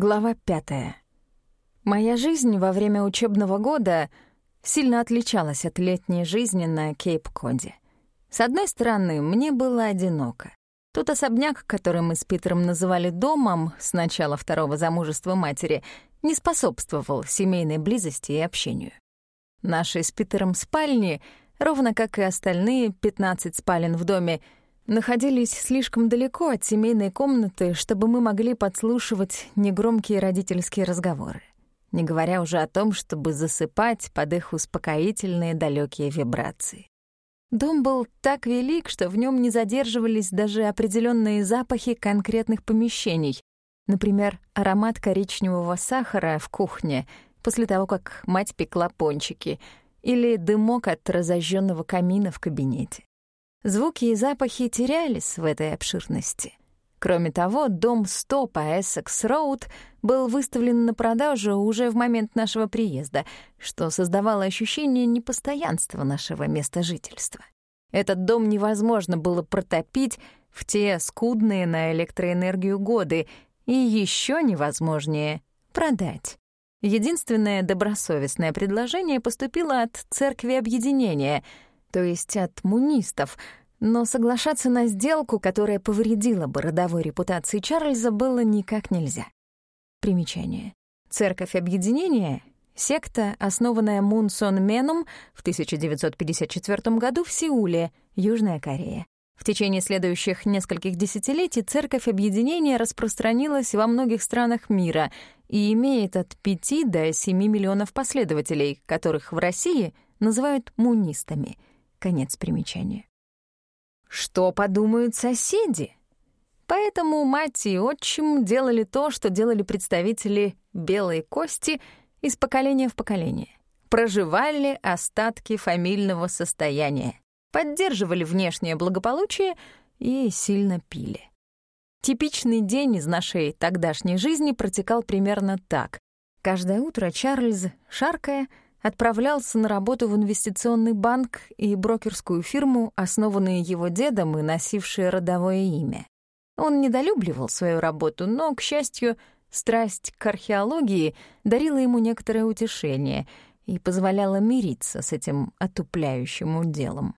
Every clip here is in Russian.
Глава пятая. Моя жизнь во время учебного года сильно отличалась от летней жизни на Кейп-Коде. С одной стороны, мне было одиноко. Тот особняк, который мы с Питером называли домом с начала второго замужества матери, не способствовал семейной близости и общению. Наши с Питером спальни, ровно как и остальные 15 спален в доме, находились слишком далеко от семейной комнаты, чтобы мы могли подслушивать негромкие родительские разговоры, не говоря уже о том, чтобы засыпать под их успокоительные далекие вибрации. Дом был так велик, что в нем не задерживались даже определенные запахи конкретных помещений, например, аромат коричневого сахара в кухне после того, как мать пекла пончики, или дымок от разожженного камина в кабинете. Звуки и запахи терялись в этой обширности. Кроме того, дом 100 по Эссекс-Роуд был выставлен на продажу уже в момент нашего приезда, что создавало ощущение непостоянства нашего места жительства. Этот дом невозможно было протопить в те скудные на электроэнергию годы, и еще невозможнее — продать. Единственное добросовестное предложение поступило от Церкви Объединения — то есть от мунистов, но соглашаться на сделку, которая повредила бы родовой репутации Чарльза, было никак нельзя. Примечание. Церковь Объединения — секта, основанная Мун Сон Меном в 1954 году в Сеуле, Южная Корея. В течение следующих нескольких десятилетий Церковь Объединения распространилась во многих странах мира и имеет от 5 до 7 миллионов последователей, которых в России называют мунистами — Конец примечания. Что подумают соседи? Поэтому мать и отчим делали то, что делали представители белой кости из поколения в поколение. Проживали остатки фамильного состояния, поддерживали внешнее благополучие и сильно пили. Типичный день из нашей тогдашней жизни протекал примерно так. Каждое утро Чарльз, шаркая, отправлялся на работу в инвестиционный банк и брокерскую фирму, основанные его дедом и носившие родовое имя. Он недолюбливал свою работу, но, к счастью, страсть к археологии дарила ему некоторое утешение и позволяла мириться с этим отупляющим делом.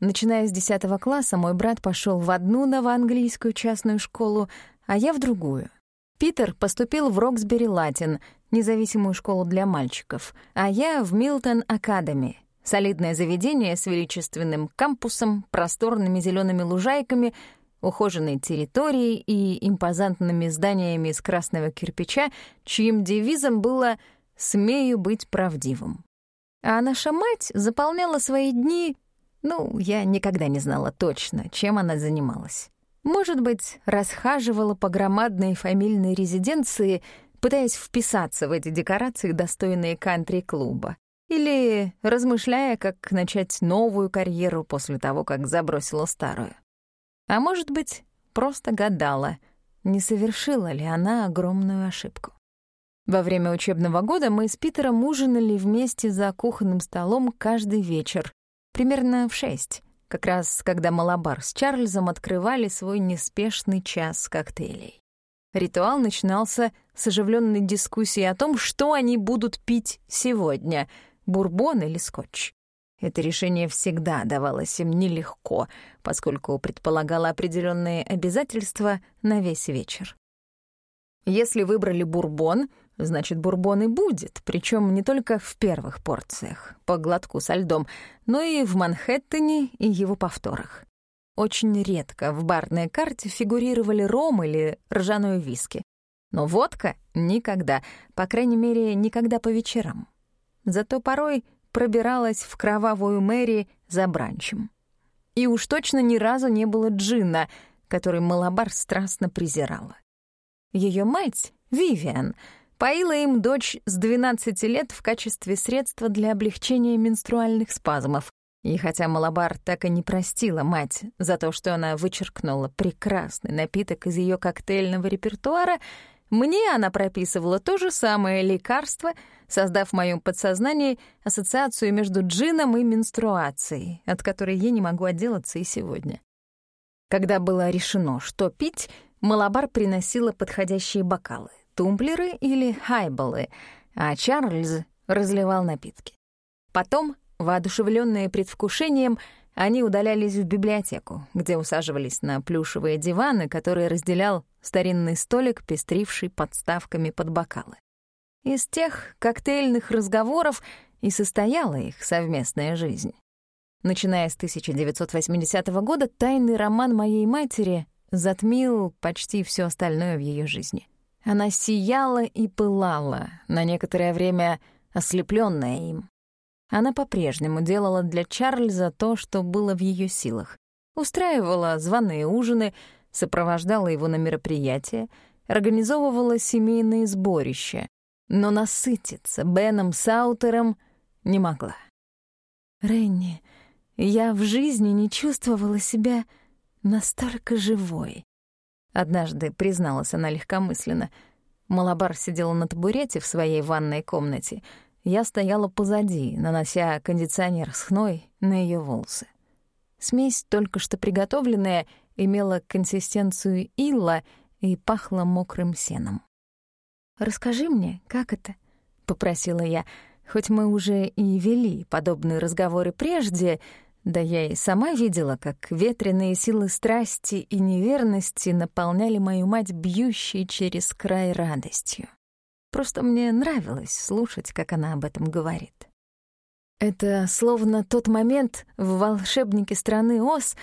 Начиная с 10 класса мой брат пошел в одну новоанглийскую частную школу, а я в другую. Питер поступил в Роксбери Латин, независимую школу для мальчиков, а я в Милтон Академи, солидное заведение с величественным кампусом, просторными зелеными лужайками, ухоженной территорией и импозантными зданиями из красного кирпича, чьим девизом было «Смею быть правдивым». А наша мать заполняла свои дни... Ну, я никогда не знала точно, чем она занималась. Может быть, расхаживала по громадной фамильной резиденции — пытаясь вписаться в эти декорации, достойные кантри-клуба. Или размышляя, как начать новую карьеру после того, как забросила старую. А может быть, просто гадала, не совершила ли она огромную ошибку. Во время учебного года мы с Питером ужинали вместе за кухонным столом каждый вечер, примерно в шесть, как раз когда Малабар с Чарльзом открывали свой неспешный час коктейлей. Ритуал начинался с оживленной дискуссии о том, что они будут пить сегодня — бурбон или скотч. Это решение всегда давалось им нелегко, поскольку предполагало определенные обязательства на весь вечер. Если выбрали бурбон, значит, бурбон и будет, причем не только в первых порциях, по глотку со льдом, но и в Манхэттене и его повторах. Очень редко в барной карте фигурировали ром или ржаную виски. Но водка — никогда, по крайней мере, никогда по вечерам. Зато порой пробиралась в кровавую Мэри за бранчем. И уж точно ни разу не было джина, который Малабар страстно презирала. Ее мать, Вивиан, поила им дочь с 12 лет в качестве средства для облегчения менструальных спазмов, и хотя Малабар так и не простила мать за то, что она вычеркнула прекрасный напиток из ее коктейльного репертуара, мне она прописывала то же самое лекарство, создав в моем подсознании ассоциацию между джином и менструацией, от которой я не могу отделаться и сегодня. Когда было решено, что пить, Малабар приносила подходящие бокалы, тумблеры или хайболы, а Чарльз разливал напитки. Потом, воодушевленные предвкушением, они удалялись в библиотеку, где усаживались на плюшевые диваны, которые разделял старинный столик, пестривший подставками под бокалы. Из тех коктейльных разговоров и состояла их совместная жизнь. Начиная с 1980 года, тайный роман моей матери затмил почти все остальное в ее жизни. Она сияла и пылала, на некоторое время ослепленная им. Она по-прежнему делала для Чарльза то, что было в ее силах. Устраивала званые ужины, сопровождала его на мероприятия, организовывала семейные сборища, но насытиться Беном Саутером не могла. «Ренни, я в жизни не чувствовала себя настолько живой», — однажды призналась она легкомысленно. Малабар сидела на табурете в своей ванной комнате. Я стояла позади, нанося кондиционер с хной на ее волосы. Смесь, только что приготовленная, имела консистенцию ила и пахла мокрым сеном. «Расскажи мне, как это?» — попросила я. Хоть мы уже и вели подобные разговоры прежде, да я и сама видела, как ветреные силы страсти и неверности наполняли мою мать бьющей через край радостью. Просто мне нравилось слушать, как она об этом говорит. Это словно тот момент в «Волшебнике страны Оз»,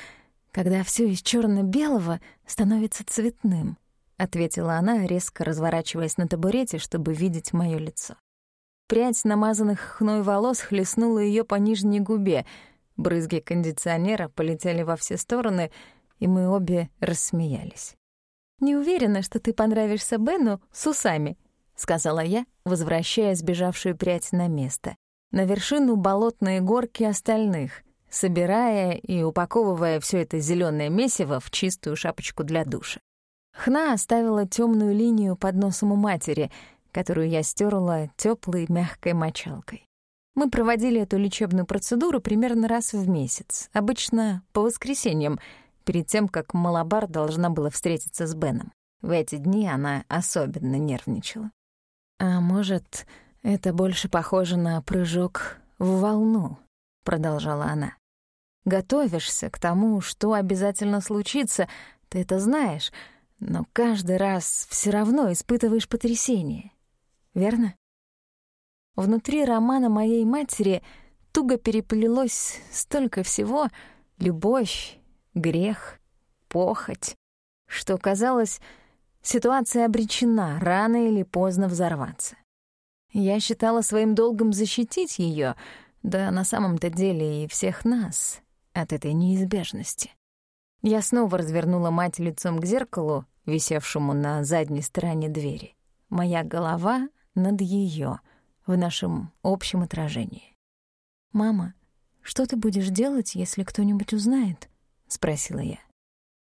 когда все из черно белого становится цветным —— ответила она, резко разворачиваясь на табурете, чтобы видеть моё лицо. Прядь намазанных хной волос хлестнула её по нижней губе, брызги кондиционера полетели во все стороны, и мы обе рассмеялись. «Не уверена, что ты понравишься Бену с усами», — сказала я, возвращая сбежавшую прядь на место, на вершину болотной горки остальных, собирая и упаковывая все это зеленое месиво в чистую шапочку для душа. Хна оставила темную линию под носом у матери, которую я стерла теплой мягкой мочалкой. Мы проводили эту лечебную процедуру примерно раз в месяц, обычно по воскресеньям, перед тем, как Малабар должна была встретиться с Беном. В эти дни она особенно нервничала. «А может, это больше похоже на прыжок в волну?» — продолжала она. «Готовишься к тому, что обязательно случится, ты это знаешь, но каждый раз все равно испытываешь потрясение. Верно? Внутри романа моей матери туго переплелось столько всего — любовь, грех, похоть, что, казалось, ситуация обречена рано или поздно взорваться. Я считала своим долгом защитить ее, да на самом-то деле и всех нас от этой неизбежности. Я снова развернула мать лицом к зеркалу, висевшему на задней стороне двери. Моя голова над ее в нашем общем отражении. «Мама, что ты будешь делать, если кто-нибудь узнает?» — спросила я.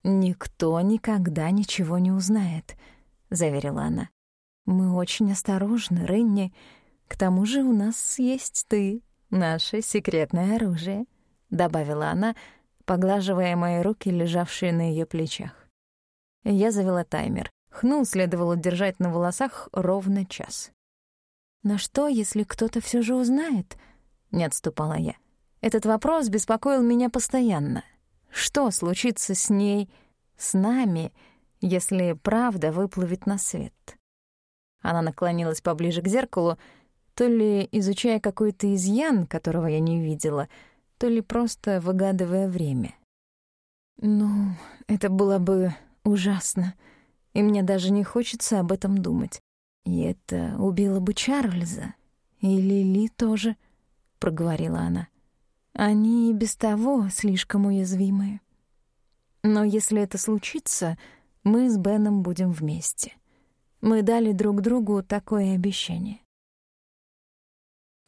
«Никто никогда ничего не узнает», — заверила она. «Мы очень осторожны, Ренни. К тому же у нас есть ты, наше секретное оружие», — добавила она, — поглаживая мои руки, лежавшие на ее плечах. Я завела таймер. Хну следовало держать на волосах ровно час. «На что, если кто-то все же узнает?» — не отступала я. Этот вопрос беспокоил меня постоянно. Что случится с ней, с нами, если правда выплывет на свет? Она наклонилась поближе к зеркалу, то ли изучая какой-то изъян, которого я не видела — то ли просто выгадывая время. Ну, это было бы ужасно, и мне даже не хочется об этом думать. И это убило бы Чарльза, и Лили тоже, — проговорила она. Они и без того слишком уязвимые. Но если это случится, мы с Беном будем вместе. Мы дали друг другу такое обещание.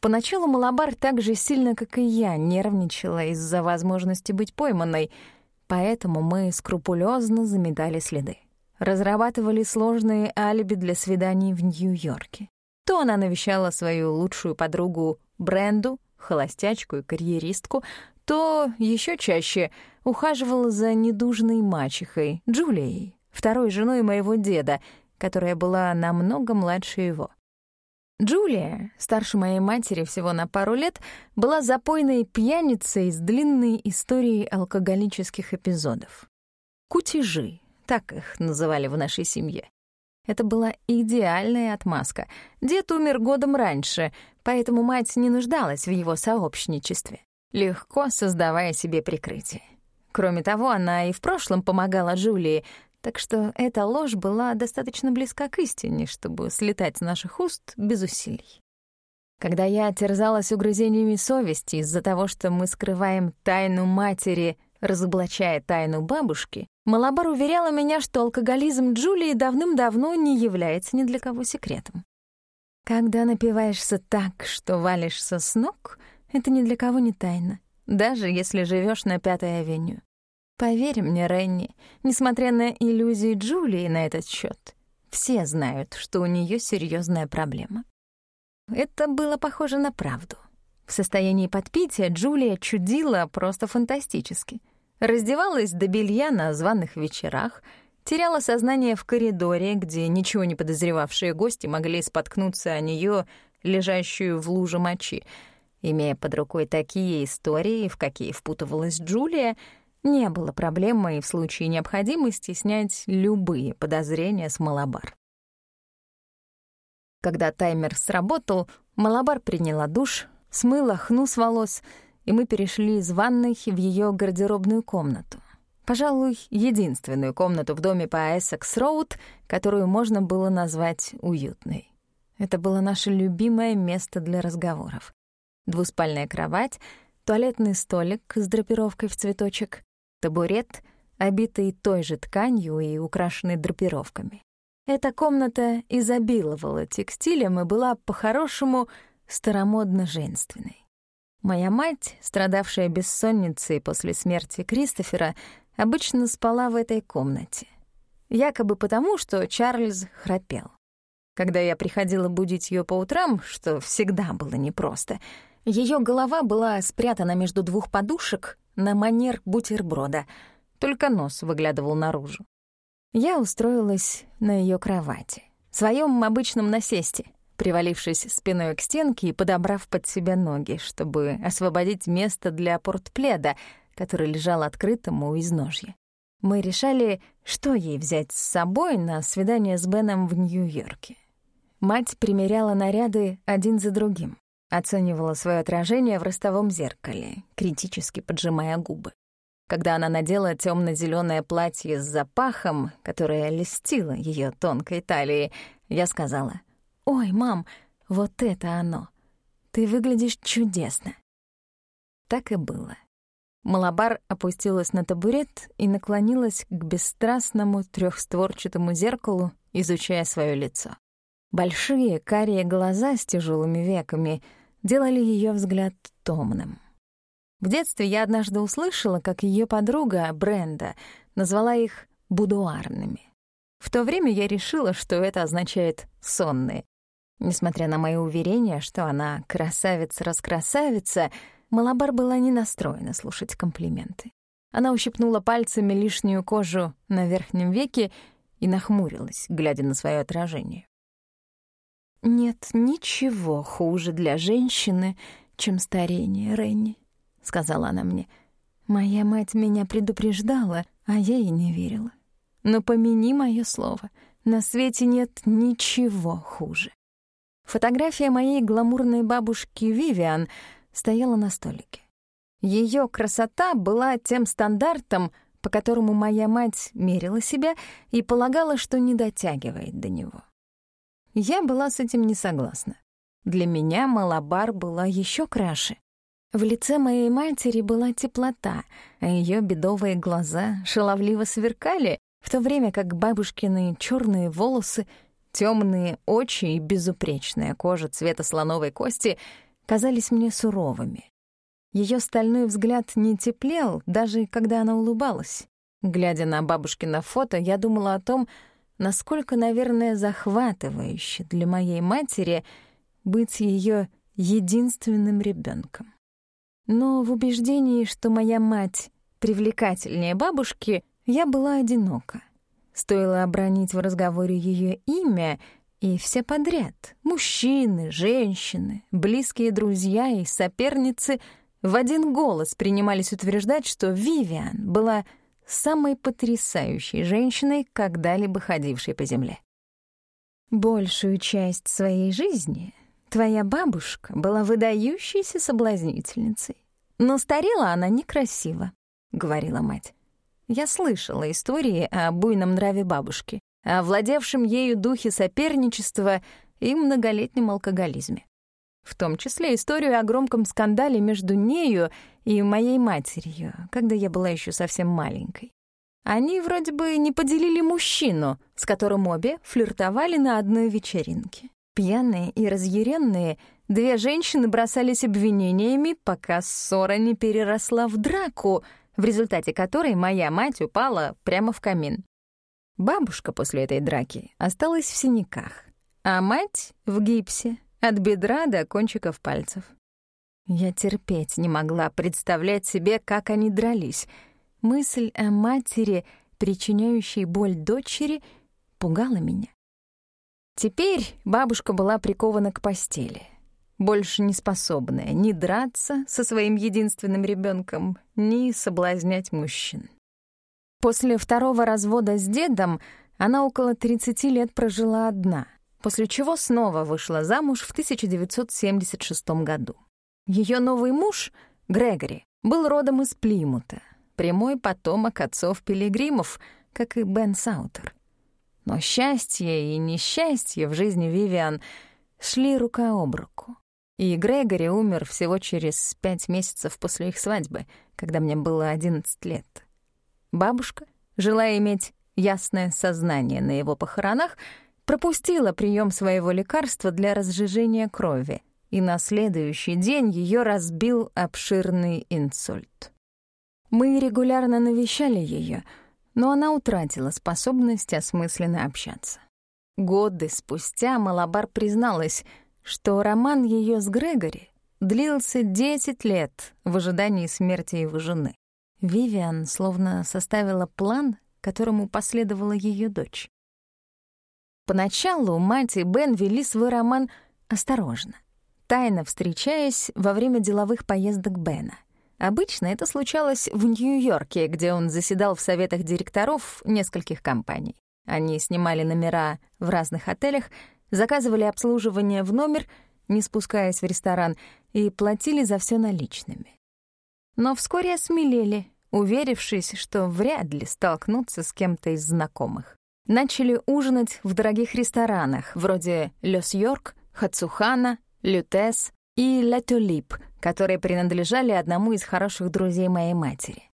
Поначалу Малабар так же сильно, как и я, нервничала из-за возможности быть пойманной, поэтому мы скрупулезно заметали следы. Разрабатывали сложные алиби для свиданий в Нью-Йорке. То она навещала свою лучшую подругу Бренду, холостячку и карьеристку, то еще чаще ухаживала за недужной мачехой Джулией, второй женой моего деда, которая была намного младше его. Джулия, старше моей матери всего на пару лет, была запойной пьяницей с длинной историей алкоголических эпизодов. Кутежи, так их называли в нашей семье. Это была идеальная отмазка. Дед умер годом раньше, поэтому мать не нуждалась в его сообщничестве, легко создавая себе прикрытие. Кроме того, она и в прошлом помогала Джулии, так что эта ложь была достаточно близка к истине, чтобы слетать с наших уст без усилий. Когда я терзалась угрызениями совести из-за того, что мы скрываем тайну матери, разоблачая тайну бабушки, Малабар уверяла меня, что алкоголизм Джулии давным-давно не является ни для кого секретом. Когда напиваешься так, что валишься с ног, это ни для кого не тайна, даже если живешь на Пятой авеню. Поверь мне, Ренни, несмотря на иллюзии Джулии на этот счет, все знают, что у нее серьезная проблема. Это было похоже на правду. В состоянии подпития Джулия чудила просто фантастически. Раздевалась до белья на званых вечерах, теряла сознание в коридоре, где ничего не подозревавшие гости могли споткнуться о нее, лежащую в луже мочи. Имея под рукой такие истории, в какие впутывалась Джулия, не было проблемой в случае необходимости снять любые подозрения с Малабар. Когда таймер сработал, Малабар приняла душ, смыла хну с волос, и мы перешли из ванной в ее гардеробную комнату. Пожалуй, единственную комнату в доме по Эссекс-Роуд, которую можно было назвать уютной. Это было наше любимое место для разговоров. Двуспальная кровать, туалетный столик с драпировкой в цветочек, табурет, обитый той же тканью и украшенный драпировками. Эта комната изобиловала текстилем и была по-хорошему старомодно-женственной. Моя мать, страдавшая бессонницей после смерти Кристофера, обычно спала в этой комнате. Якобы потому, что Чарльз храпел. Когда я приходила будить ее по утрам, что всегда было непросто, ее голова была спрятана между двух подушек на манер бутерброда, только нос выглядывал наружу. Я устроилась на ее кровати, в своем обычном насесте, привалившись спиной к стенке и подобрав под себя ноги, чтобы освободить место для портпледа, который лежал открытым у изножья. Мы решали, что ей взять с собой на свидание с Беном в Нью-Йорке. Мать примеряла наряды один за другим оценивала свое отражение в ростовом зеркале, критически поджимая губы. Когда она надела темно зеленое платье с запахом, которое листило ее тонкой талии, я сказала, «Ой, мам, вот это оно! Ты выглядишь чудесно!» Так и было. Малабар опустилась на табурет и наклонилась к бесстрастному трехстворчатому зеркалу, изучая свое лицо. Большие карие глаза с тяжелыми веками делали ее взгляд томным. В детстве я однажды услышала, как ее подруга Бренда назвала их будуарными. В то время я решила, что это означает «сонные». Несмотря на мои уверения, что она красавица-раскрасавица, Малабар была не настроена слушать комплименты. Она ущипнула пальцами лишнюю кожу на верхнем веке и нахмурилась, глядя на свое отражение. «Нет ничего хуже для женщины, чем старение, Ренни», — сказала она мне. «Моя мать меня предупреждала, а я ей не верила. Но помяни мое слово, на свете нет ничего хуже». Фотография моей гламурной бабушки Вивиан стояла на столике. Ее красота была тем стандартом, по которому моя мать мерила себя и полагала, что не дотягивает до него. Я была с этим не согласна. Для меня Малабар была еще краше. В лице моей матери была теплота, а ее бедовые глаза шаловливо сверкали, в то время как бабушкины черные волосы, темные очи и безупречная кожа цвета слоновой кости казались мне суровыми. Ее стальной взгляд не теплел, даже когда она улыбалась. Глядя на бабушкино фото, я думала о том, насколько, наверное, захватывающе для моей матери быть ее единственным ребенком. Но в убеждении, что моя мать привлекательнее бабушки, я была одинока. Стоило обронить в разговоре ее имя, и все подряд — мужчины, женщины, близкие друзья и соперницы — в один голос принимались утверждать, что Вивиан была самой потрясающей женщиной, когда-либо ходившей по земле. Большую часть своей жизни твоя бабушка была выдающейся соблазнительницей. Но старела она некрасиво, — говорила мать. Я слышала истории о буйном нраве бабушки, о владевшем ею духе соперничества и многолетнем алкоголизме. В том числе историю о громком скандале между нею и моей матерью, когда я была еще совсем маленькой. Они вроде бы не поделили мужчину, с которым обе флиртовали на одной вечеринке. Пьяные и разъяренные, две женщины бросались обвинениями, пока ссора не переросла в драку, в результате которой моя мать упала прямо в камин. Бабушка после этой драки осталась в синяках, а мать — в гипсе, от бедра до кончиков пальцев. Я терпеть не могла представлять себе, как они дрались. Мысль о матери, причиняющей боль дочери, пугала меня. Теперь бабушка была прикована к постели, больше не способная ни драться со своим единственным ребенком, ни соблазнять мужчин. После второго развода с дедом она около 30 лет прожила одна, после чего снова вышла замуж в 1976 году. Ее новый муж, Грегори, был родом из Плимута, прямой потомок отцов-пилигримов, как и Бен Саутер. Но счастье и несчастье в жизни Вивиан шли рука об руку. И Грегори умер всего через пять месяцев после их свадьбы, когда мне было 11 лет. Бабушка, желая иметь ясное сознание на его похоронах, пропустила прием своего лекарства для разжижения крови, и на следующий день ее разбил обширный инсульт. Мы регулярно навещали ее, но она утратила способность осмысленно общаться. Годы спустя Малабар призналась, что роман ее с Грегори длился 10 лет в ожидании смерти его жены. Вивиан словно составила план, которому последовала ее дочь. Поначалу мать и Бен вели свой роман осторожно, тайно встречаясь во время деловых поездок Бена. Обычно это случалось в Нью-Йорке, где он заседал в советах директоров нескольких компаний. Они снимали номера в разных отелях, заказывали обслуживание в номер, не спускаясь в ресторан, и платили за все наличными. Но вскоре осмелели, уверившись, что вряд ли столкнутся с кем-то из знакомых начали ужинать в дорогих ресторанах вроде «Лёс Йорк», «Хацухана», «Лютес» и «Ля Тюлип», которые принадлежали одному из хороших друзей моей матери.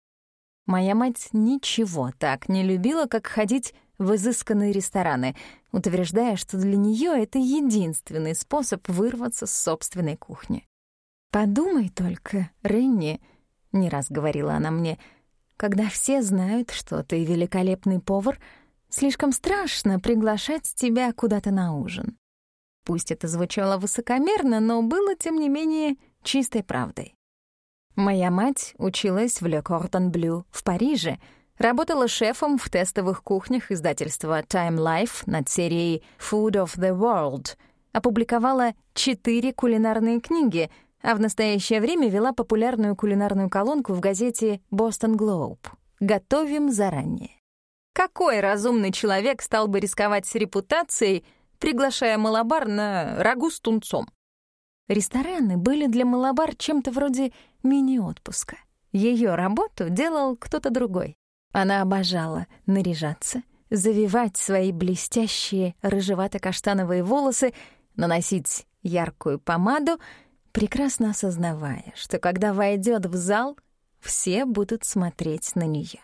Моя мать ничего так не любила, как ходить в изысканные рестораны, утверждая, что для нее это единственный способ вырваться с собственной кухни. «Подумай только, Ренни», — не раз говорила она мне, «когда все знают, что ты великолепный повар — Слишком страшно приглашать тебя куда-то на ужин. Пусть это звучало высокомерно, но было, тем не менее, чистой правдой. Моя мать училась в Le Cordon Bleu в Париже, работала шефом в тестовых кухнях издательства Time Life над серией Food of the World, опубликовала четыре кулинарные книги, а в настоящее время вела популярную кулинарную колонку в газете Boston Globe «Готовим заранее». Какой разумный человек стал бы рисковать с репутацией, приглашая Малабар на рагу с тунцом? Рестораны были для Малабар чем-то вроде мини-отпуска. Ее работу делал кто-то другой. Она обожала наряжаться, завивать свои блестящие рыжевато-каштановые волосы, наносить яркую помаду, прекрасно осознавая, что когда войдет в зал, все будут смотреть на нее.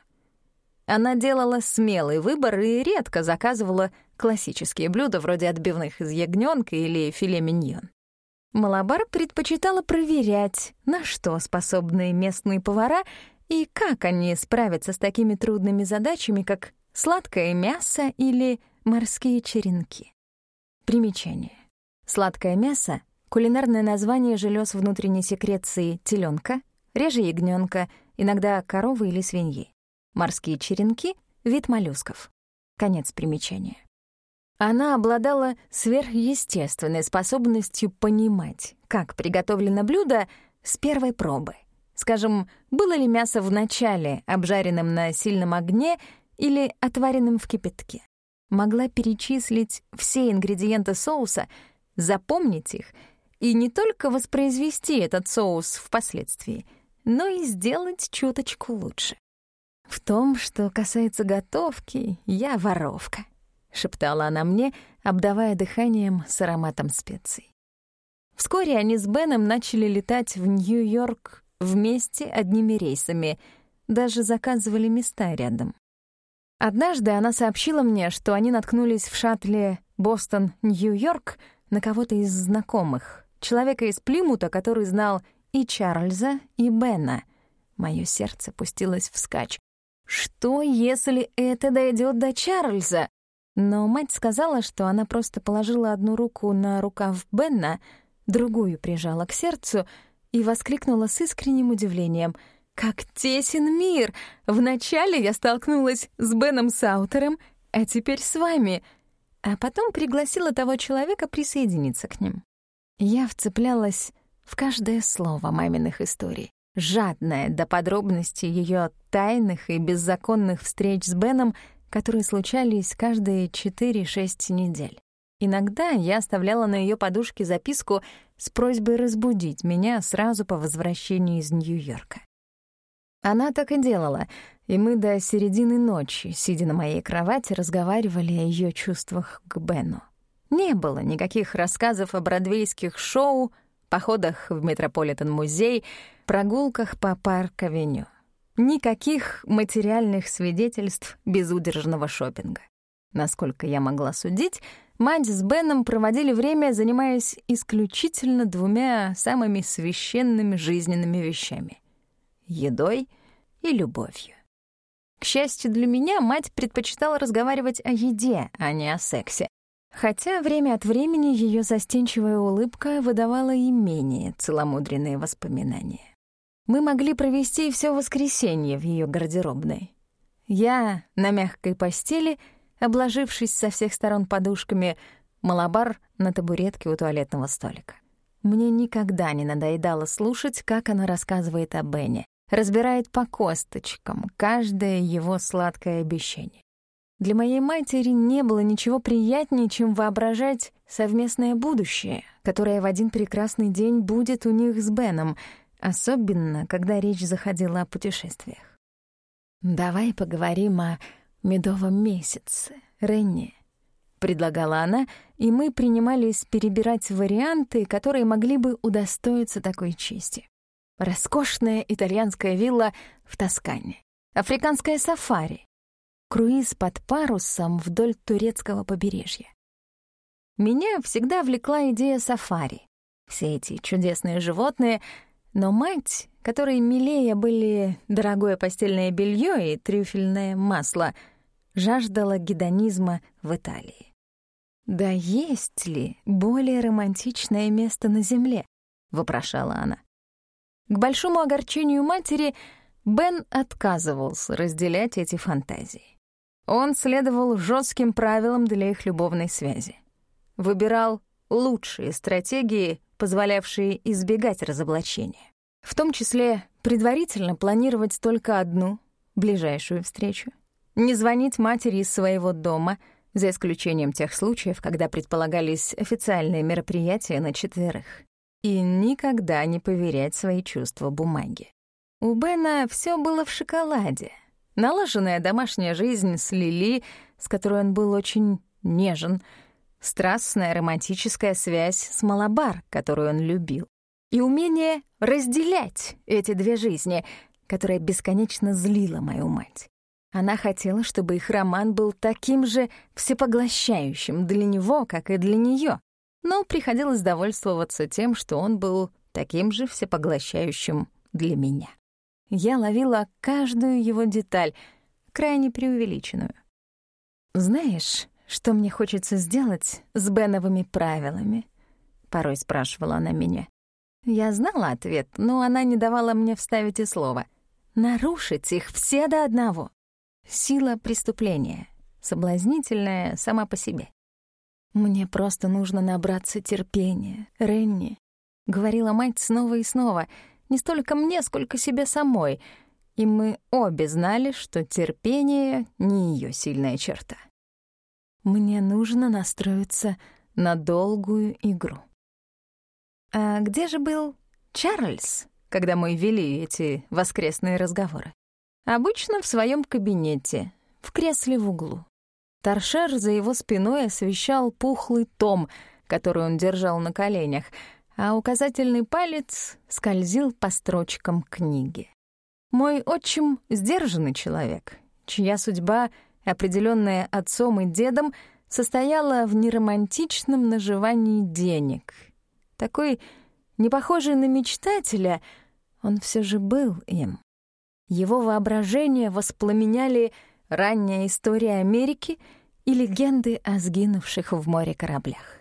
Она делала смелый выбор и редко заказывала классические блюда вроде отбивных из ягнёнка или филе миньон. Малабар предпочитала проверять, на что способны местные повара и как они справятся с такими трудными задачами, как сладкое мясо или морские черенки. Примечание. Сладкое мясо — кулинарное название желез внутренней секреции теленка, реже ягненка, иногда коровы или свиньи. Морские черенки — вид моллюсков. Конец примечания. Она обладала сверхъестественной способностью понимать, как приготовлено блюдо с первой пробы. Скажем, было ли мясо вначале обжаренным на сильном огне или отваренным в кипятке. Могла перечислить все ингредиенты соуса, запомнить их и не только воспроизвести этот соус впоследствии, но и сделать чуточку лучше. В том, что касается готовки, я воровка. — шептала она мне, обдавая дыханием с ароматом специй. Вскоре они с Беном начали летать в Нью-Йорк вместе одними рейсами, даже заказывали места рядом. Однажды она сообщила мне, что они наткнулись в шаттле Бостон-Нью-Йорк на кого-то из знакомых, человека из Плимута, который знал и Чарльза, и Бена. Моё сердце пустилось вскачь. Что, если это дойдет до Чарльза? Но мать сказала, что она просто положила одну руку на рукав Бенна, другую прижала к сердцу и воскликнула с искренним удивлением. «Как тесен мир! Вначале я столкнулась с Беном Саутером, а теперь с вами!» А потом пригласила того человека присоединиться к ним. Я вцеплялась в каждое слово маминых историй, жадная до подробностей ее тайных и беззаконных встреч с Беном — которые случались каждые 4-6 недель. Иногда я оставляла на ее подушке записку с просьбой разбудить меня сразу по возвращении из Нью-Йорка. Она так и делала, и мы до середины ночи, сидя на моей кровати, разговаривали о ее чувствах к Бену. Не было никаких рассказов о бродвейских шоу, походах в Метрополитен-музей, прогулках по парк-авеню. Никаких материальных свидетельств безудержного шопинга. Насколько я могла судить, мать с Беном проводили время, занимаясь исключительно двумя самыми священными жизненными вещами — едой и любовью. К счастью для меня, мать предпочитала разговаривать о еде, а не о сексе, хотя время от времени ее застенчивая улыбка выдавала и менее целомудренные воспоминания. Мы могли провести все воскресенье в ее гардеробной. Я на мягкой постели, обложившись со всех сторон подушками, малабар на табуретке у туалетного столика. Мне никогда не надоедало слушать, как она рассказывает о Бене, разбирает по косточкам каждое его сладкое обещание. Для моей матери не было ничего приятнее, чем воображать совместное будущее, которое в один прекрасный день будет у них с Беном — особенно когда речь заходила о путешествиях. «Давай поговорим о медовом месяце, Ренни», — предлагала она, и мы принимались перебирать варианты, которые могли бы удостоиться такой чести. Роскошная итальянская вилла в Тоскане, африканское сафари, круиз под парусом вдоль турецкого побережья. Меня всегда влекла идея сафари. Все эти чудесные животные но мать, которой милее были дорогое постельное белье и трюфельное масло, жаждала гедонизма в Италии. «Да есть ли более романтичное место на земле?» — вопрошала она. К большому огорчению матери Бен отказывался разделять эти фантазии. Он следовал жестким правилам для их любовной связи. Выбирал лучшие стратегии позволявшие избегать разоблачения. В том числе предварительно планировать только одну, ближайшую встречу. Не звонить матери из своего дома, за исключением тех случаев, когда предполагались официальные мероприятия на четверых. И никогда не поверять свои чувства бумаге. У Бена все было в шоколаде. Налаженная домашняя жизнь с Лили, с которой он был очень нежен — страстная романтическая связь с Малабар, которую он любил, и умение разделять эти две жизни, которая бесконечно злила мою мать. Она хотела, чтобы их роман был таким же всепоглощающим для него, как и для нее, но приходилось довольствоваться тем, что он был таким же всепоглощающим для меня. Я ловила каждую его деталь, крайне преувеличенную. «Знаешь, что мне хочется сделать с Беновыми правилами?» — порой спрашивала она меня. Я знала ответ, но она не давала мне вставить и слова. «Нарушить их все до одного. Сила преступления. соблазнительная сама по себе. «Мне просто нужно набраться терпения, Ренни», — говорила мать снова и снова, не столько мне, сколько себе самой, и мы обе знали, что терпение — не ее сильная черта. Мне нужно настроиться на долгую игру. А где же был Чарльз, когда мы вели эти воскресные разговоры? Обычно в своем кабинете, в кресле в углу. Торшер за его спиной освещал пухлый том, который он держал на коленях, а указательный палец скользил по строчкам книги. Мой отчим — сдержанный человек, чья судьба, определенная отцом и дедом, состояла в неромантичном наживании денег. Такой, не похожий на мечтателя, он все же был им. Его воображение воспламеняли ранняя история Америки и легенды о сгинувших в море кораблях.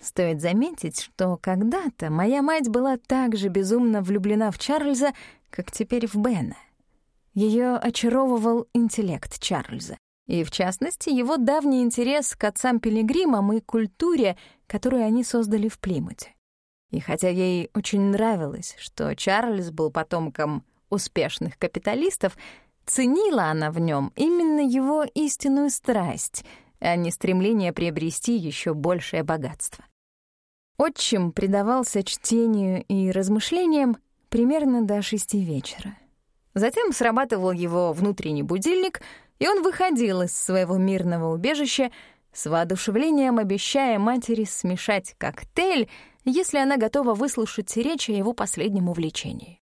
Стоит заметить, что когда-то моя мать была так же безумно влюблена в Чарльза, как теперь в Бена. Ее очаровывал интеллект Чарльза, и, в частности, его давний интерес к отцам-пилигримам и культуре, которую они создали в Плимуте. И хотя ей очень нравилось, что Чарльз был потомком успешных капиталистов, Ценила она в нем именно его истинную страсть, а не стремление приобрести еще большее богатство. Отчим предавался чтению и размышлениям примерно до шести вечера. Затем срабатывал его внутренний будильник, и он выходил из своего мирного убежища с воодушевлением обещая матери смешать коктейль, если она готова выслушать речь о его последнем увлечении.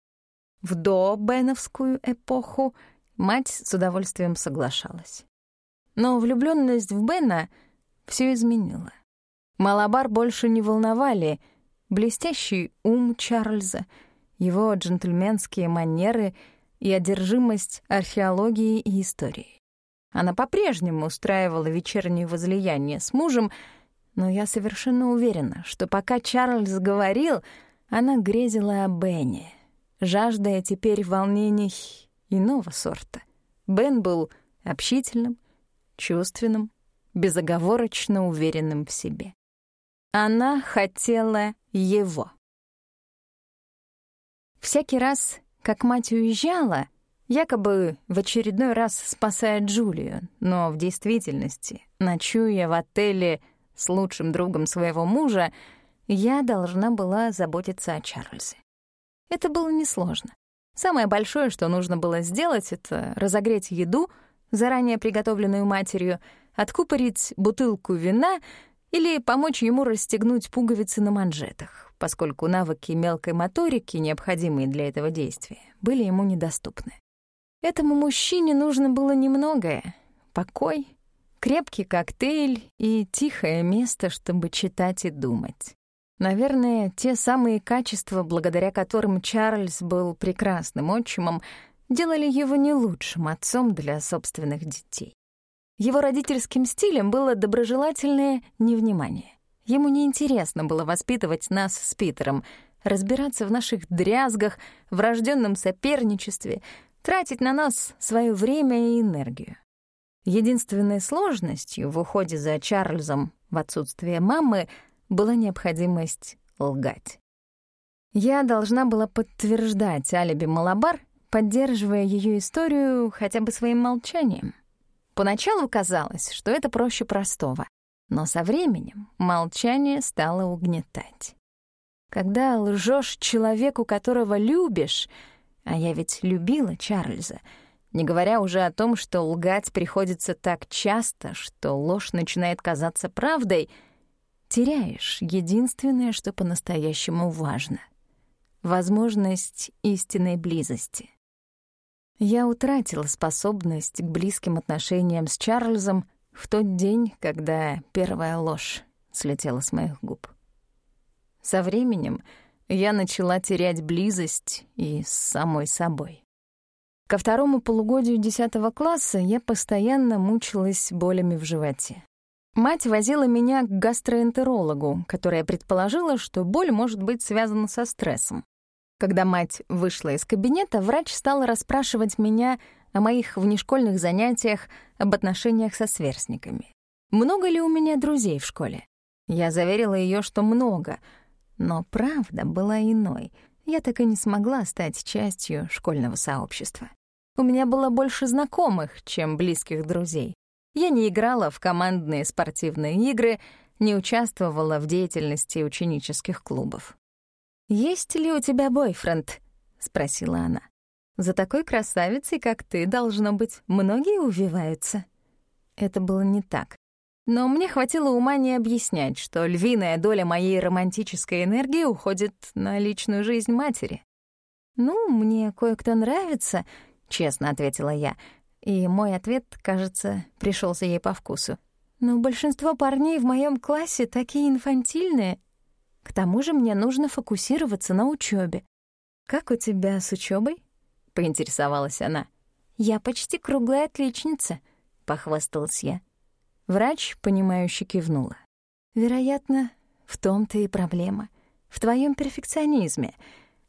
В до-беновскую эпоху Мать с удовольствием соглашалась. Но влюбленность в Бена все изменила. Малабар больше не волновали блестящий ум Чарльза, его джентльменские манеры и одержимость археологией и историей. Она по-прежнему устраивала вечерние возлияния с мужем, но я совершенно уверена, что пока Чарльз говорил, она грезила о Бене, жаждая теперь волнений иного сорта. Бен был общительным, чувственным, безоговорочно уверенным в себе. Она хотела его. Всякий раз, как мать уезжала, якобы в очередной раз спасая Джулию, но в действительности, ночуя в отеле с лучшим другом своего мужа, я должна была заботиться о Чарльзе. Это было несложно. Самое большое, что нужно было сделать, это разогреть еду, заранее приготовленную матерью, откупорить бутылку вина или помочь ему расстегнуть пуговицы на манжетах, поскольку навыки мелкой моторики, необходимые для этого действия, были ему недоступны. Этому мужчине нужно было немногое — покой, крепкий коктейль и тихое место, чтобы читать и думать. Наверное, те самые качества, благодаря которым Чарльз был прекрасным отчимом, делали его не лучшим отцом для собственных детей. Его родительским стилем было доброжелательное невнимание. Ему неинтересно было воспитывать нас с Питером, разбираться в наших дрязгах, врожденном соперничестве, тратить на нас свое время и энергию. Единственной сложностью в уходе за Чарльзом в отсутствие мамы — была необходимость лгать. Я должна была подтверждать алиби Малабар, поддерживая ее историю хотя бы своим молчанием. Поначалу казалось, что это проще простого, но со временем молчание стало угнетать. Когда лжешь человеку, которого любишь, а я ведь любила Чарльза, не говоря уже о том, что лгать приходится так часто, что ложь начинает казаться правдой — теряешь единственное, что по-настоящему важно — возможность истинной близости. Я утратила способность к близким отношениям с Чарльзом в тот день, когда первая ложь слетела с моих губ. Со временем я начала терять близость и с самой собой. Ко второму полугодию десятого класса я постоянно мучилась болями в животе. Мать возила меня к гастроэнтерологу, которая предположила, что боль может быть связана со стрессом. Когда мать вышла из кабинета, врач стала расспрашивать меня о моих внешкольных занятиях, об отношениях со сверстниками. Много ли у меня друзей в школе? Я заверила ее, что много, но правда была иной. Я так и не смогла стать частью школьного сообщества. У меня было больше знакомых, чем близких друзей. Я не играла в командные спортивные игры, не участвовала в деятельности ученических клубов. «Есть ли у тебя бойфренд?» — спросила она. «За такой красавицей, как ты, должно быть, многие увиваются». Это было не так. Но мне хватило ума не объяснять, что львиная доля моей романтической энергии уходит на личную жизнь матери. «Ну, мне кое-кто нравится», — честно ответила я, и мой ответ, кажется, пришелся ей по вкусу. «Но большинство парней в моем классе такие инфантильные. К тому же мне нужно фокусироваться на учебе. «Как у тебя с учебой? поинтересовалась она. «Я почти круглая отличница», — похвасталась я. Врач, понимающе кивнула. «Вероятно, в том-то и проблема. В твоем перфекционизме.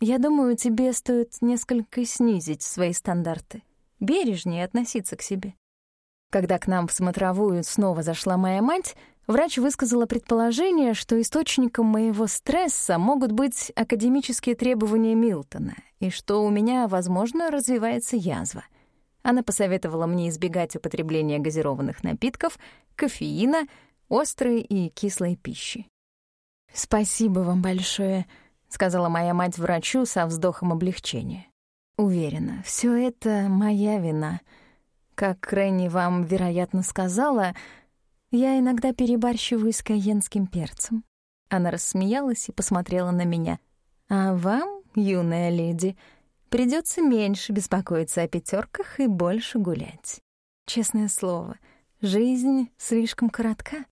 Я думаю, тебе стоит несколько снизить свои стандарты. Бережнее относиться к себе». Когда к нам в смотровую снова зашла моя мать, врач высказала предположение, что источником моего стресса могут быть академические требования Милтона и что у меня, возможно, развивается язва — она посоветовала мне избегать употребления газированных напитков, кофеина, острой и кислой пищи. «Спасибо вам большое», — сказала моя мать врачу со вздохом облегчения. «Уверена, все это моя вина. Как Ренни вам, вероятно, сказала, я иногда перебарщиваю с каенским перцем». Она рассмеялась и посмотрела на меня. «А вам, юная леди, — Придется меньше беспокоиться о пятерках и больше гулять. Честное слово, жизнь слишком коротка.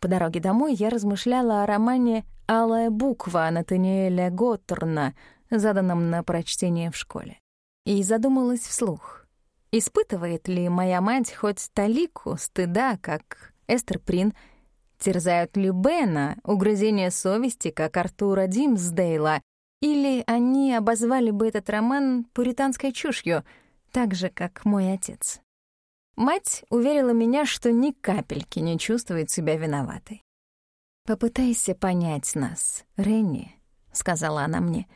По дороге домой я размышляла о романе «Алая буква» Натаниэля Готтерна, заданном на прочтение в школе. И задумалась вслух. Испытывает ли моя мать хоть талику стыда, как Эстер Прин, терзают ли Бена угрызения совести, как Артура Димсдейла, или они обозвали бы этот роман пуританской чушью, так же, как мой отец. Мать уверила меня, что ни капельки не чувствует себя виноватой. «Попытайся понять нас, Ренни», — сказала она мне.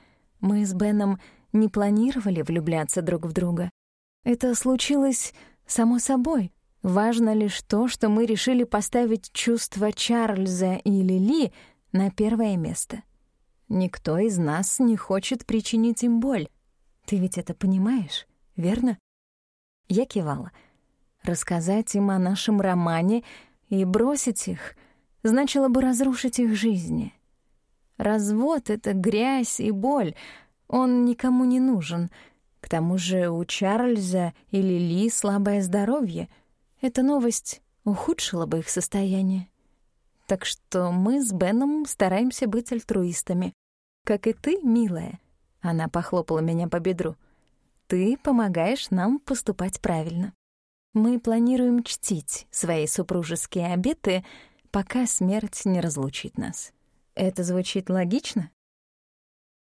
«Мы с Беном не планировали влюбляться друг в друга. Это случилось само собой. Важно лишь то, что мы решили поставить чувства Чарльза и Лили на первое место. Никто из нас не хочет причинить им боль. Ты ведь это понимаешь, верно? Я кивала. Рассказать им о нашем романе и бросить их значило бы разрушить их жизни. Развод — это грязь и боль, он никому не нужен. К тому же у Чарльза и Лили слабое здоровье. Эта новость ухудшила бы их состояние. Так что мы с Беном стараемся быть альтруистами. Как и ты, милая. Она похлопала меня по бедру. Ты помогаешь нам поступать правильно. Мы планируем чтить свои супружеские обеты, пока смерть не разлучит нас. Это звучит логично?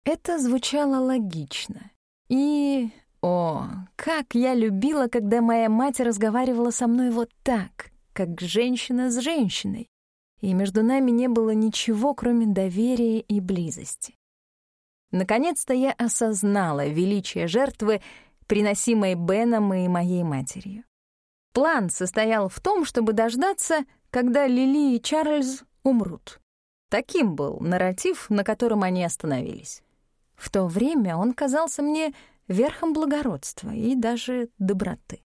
Это звучало логично. И, о, как я любила, когда моя мать разговаривала со мной вот так, как женщина с женщиной и между нами не было ничего, кроме доверия и близости. Наконец-то я осознала величие жертвы, приносимой Беном и моей матерью. План состоял в том, чтобы дождаться, когда Лили и Чарльз умрут. Таким был нарратив, на котором они остановились. В то время он казался мне верхом благородства и даже доброты.